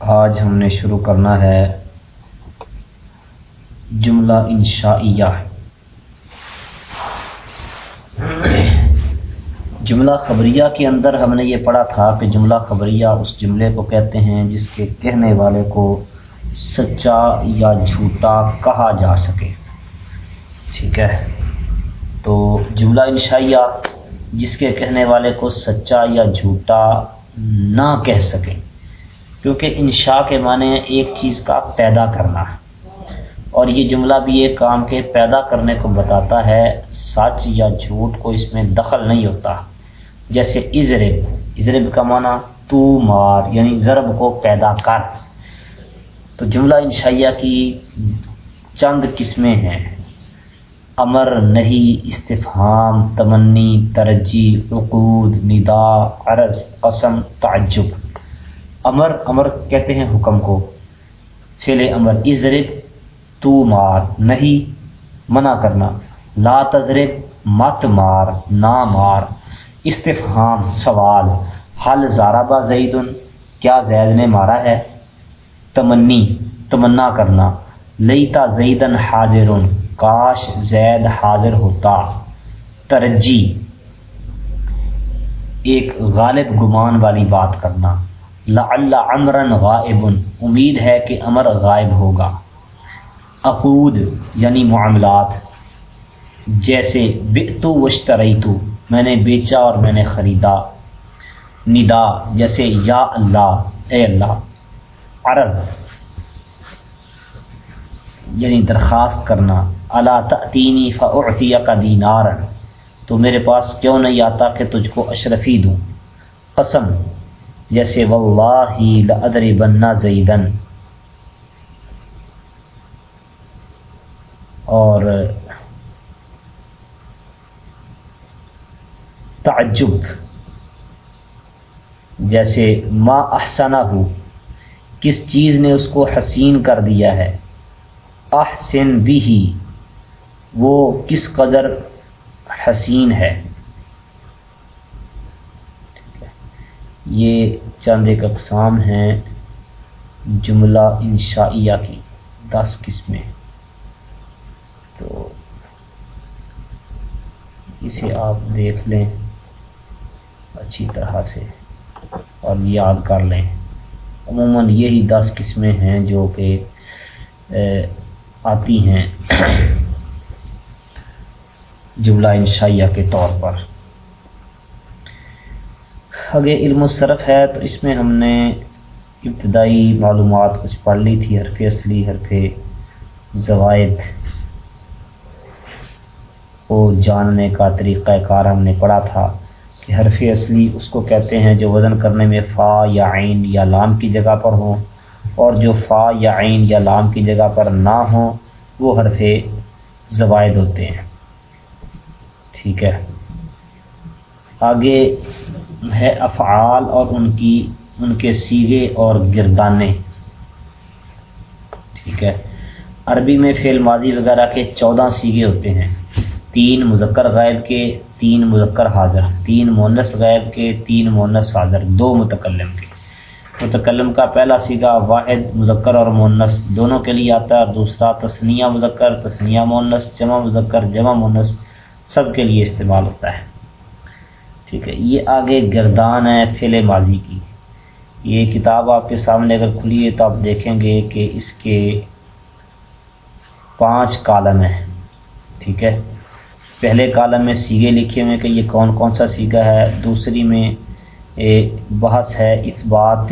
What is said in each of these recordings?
آج ہم نے شروع کرنا ہے جملہ انشائیہ جملہ خبریہ کے اندر ہم نے یہ پڑھا تھا کہ جملہ خبریہ اس جملے کو کہتے ہیں جس کے کہنے والے کو سچا یا جھوٹا کہا جا سکے۔ ٹھیک ہے۔ تو جملہ انشائیہ جس کے کہنے والے کو سچا یا جھوٹا نہ کہہ سکے۔ کیونکہ انشاء کے معنی ایک چیز کا پیدا کرنا اور یہ جملہ بھی ایک کام کے پیدا کرنے کو بتاتا ہے، سچ یا جھوٹ کو اس میں دخل نہیں ہوتا۔ جیسے ازرب ازرب کا معنی تو مار یعنی ضرب کو پیدا کر۔ تو جملہ انشائیہ کی چند قسمیں ہیں۔ امر نہیں استفہام، تمنی ترجیح عقود، ندا، عرض، قسم، تعجب۔ امر امر کہتے ہیں حکم کو۔ فعل امر ازرب تو مار، نہیں منع کرنا۔ لا تجرب مت مار، نہ مار۔ استفہام، سوال۔ حل زارابا زیدن، کیا زید نے مارا ہے؟ تمنی، تمنا کرنا۔ لیتا زیدن حاضرن، کاش زید حاضر ہوتا۔ ترجی، ایک غالب گمان والی بات کرنا۔ لعل عمرن غائب، امید ہے کہ امر غائب ہوگا۔ عقود یعنی معاملات۔ جیسے بکتو وشتریتو میں نے بیچا اور میں نے خریدا۔ ندا، جیسے، یا اللہ، اے اللہ۔ عرب یعنی درخواست کرنا۔ اللہ تعطینی فعطیہ کا دینار تو میرے پاس کیوں نہیں آتا کہ تجھ کو اشرفی دوں؟ قسم جیسے واللہ لادری بننا زیدن اور تعجب، جیسے ما احسانہ ہو کس چیز نے اس کو حسین کر دیا ہے؟ احسن بھی وہ کس قدر حسین ہے؟ یہ چند ایک اقسام ہیں جملہ انشائیہ کی دس قسمیں۔ تو اسے آپ دیکھ لیں اچھی طرح سے اور یاد کر لیں۔ عموماً یہی دس قسمیں ہیں جو کہ آتی ہیں جملہ انشائیہ کے طور پر۔ اگر علم و صرف ہے، تو اس میں ہم نے ابتدائی معلومات کچھ پڑھ لی تھی، حرف اصلی، حرف زوائد کو جاننے کا طریقہ کار ہم نے پڑھا تھا کہ حرف اصلی اس کو کہتے ہیں جو وزن کرنے میں فا یا عین یا لام کی جگہ پر ہوں، اور جو فا یا عین یا لام کی جگہ پر نہ ہوں، وہ حرف زوائد ہوتے ہیں۔ ٹھیک ہے۔ آگے ہے افعال اور ان کی، ان کے سیگے اور گردانے۔ ٹھیک ہے۔ عربی میں فعل ماضی وغیرہ کے چودہ سیگے ہوتے ہیں۔ تین مذکر غائب کے، تین مذکر حاضر۔ تین مونس غائب کے، تین مونس حاضر۔ دو متکلم کے۔ متکلم کا پہلا سیگا واحد، مذکر اور مونس دونوں کے لیے آتا ہے۔ اور دوسرا تسنیہ مذکر تسنیہ مونس جمع مذکر، جمع مونس سب کے لیے استعمال ہوتا ہے۔ ٹھیک ہے۔ یہ آگے گردان ہے فعل ماضی کی۔ یہ کتاب آپ کے سامنے اگر کھلی ہے تو آپ دیکھیں گے کہ اس کے پانچ کالم ہیں۔ ٹھیک ہے۔ پہلے کالم میں سیگے لکھے ہوئے کہ یہ کون کون سا سیگا ہے۔ دوسری میں بحث ہے اس بات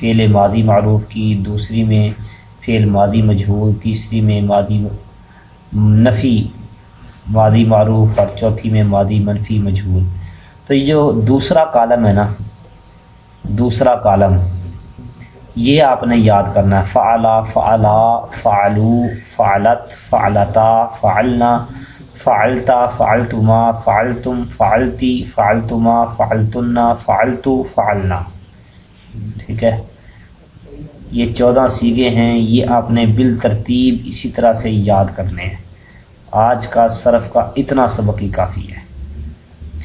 فعل ماضی معروف کی۔ دوسری میں فعل ماضی مجہول تیسری میں ماضی نفی، ماضی معروف۔ اور چوتھی میں ماضی منفی مجہول تو یہ جو دوسرا کالم ہے نا، دوسرا کالم، یہ آپ نے یاد کرنا ہے۔ فعلا فعلا، فعلو، فعلت، فعلتا، فعلنا، فعلتا، فعلتما، فعلتم، فعلتی، فعلتما، فعلتنا، فعلتو، فعلنا۔ ٹھیک ہے؟ یہ چودہ سیگے ہیں، یہ آپ نے بال ترتیب اسی طرح سے یاد کرنے ہیں۔ آج کا صرف کا اتنا سبق ہی کافی ہے۔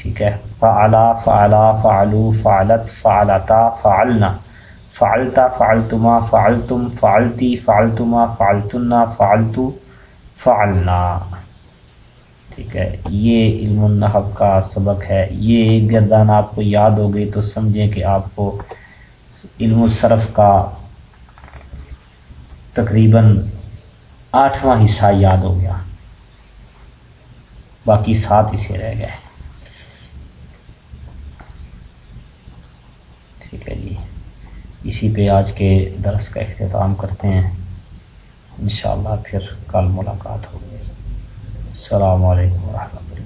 ٹھیک ہے۔ فعلا فعلا، فعلو، فعلت، فعلتا، فعلنا۔ فعلتا، فعلتما، فعلتم، فعلتی، فعلتما، فعلتنا، فعلتو، فعلنا۔ ٹھیک ہے۔ یہ علم النحب کا سبق ہے۔ یہ گردان آپ کو یاد ہو گئی تو سمجھیں کہ آپ کو علم الصرف کا تقریباً آٹھواں حصہ یاد ہو گیا۔ باقی سات اسے رہ گئے ٹھیک ہے جی اسی پہ آج کے درس کا اختتام کرتے ہیں۔ انشاءاللہ پھر کل ملاقات ہوگی۔ السلام علیکم ورحمۃ اللہ۔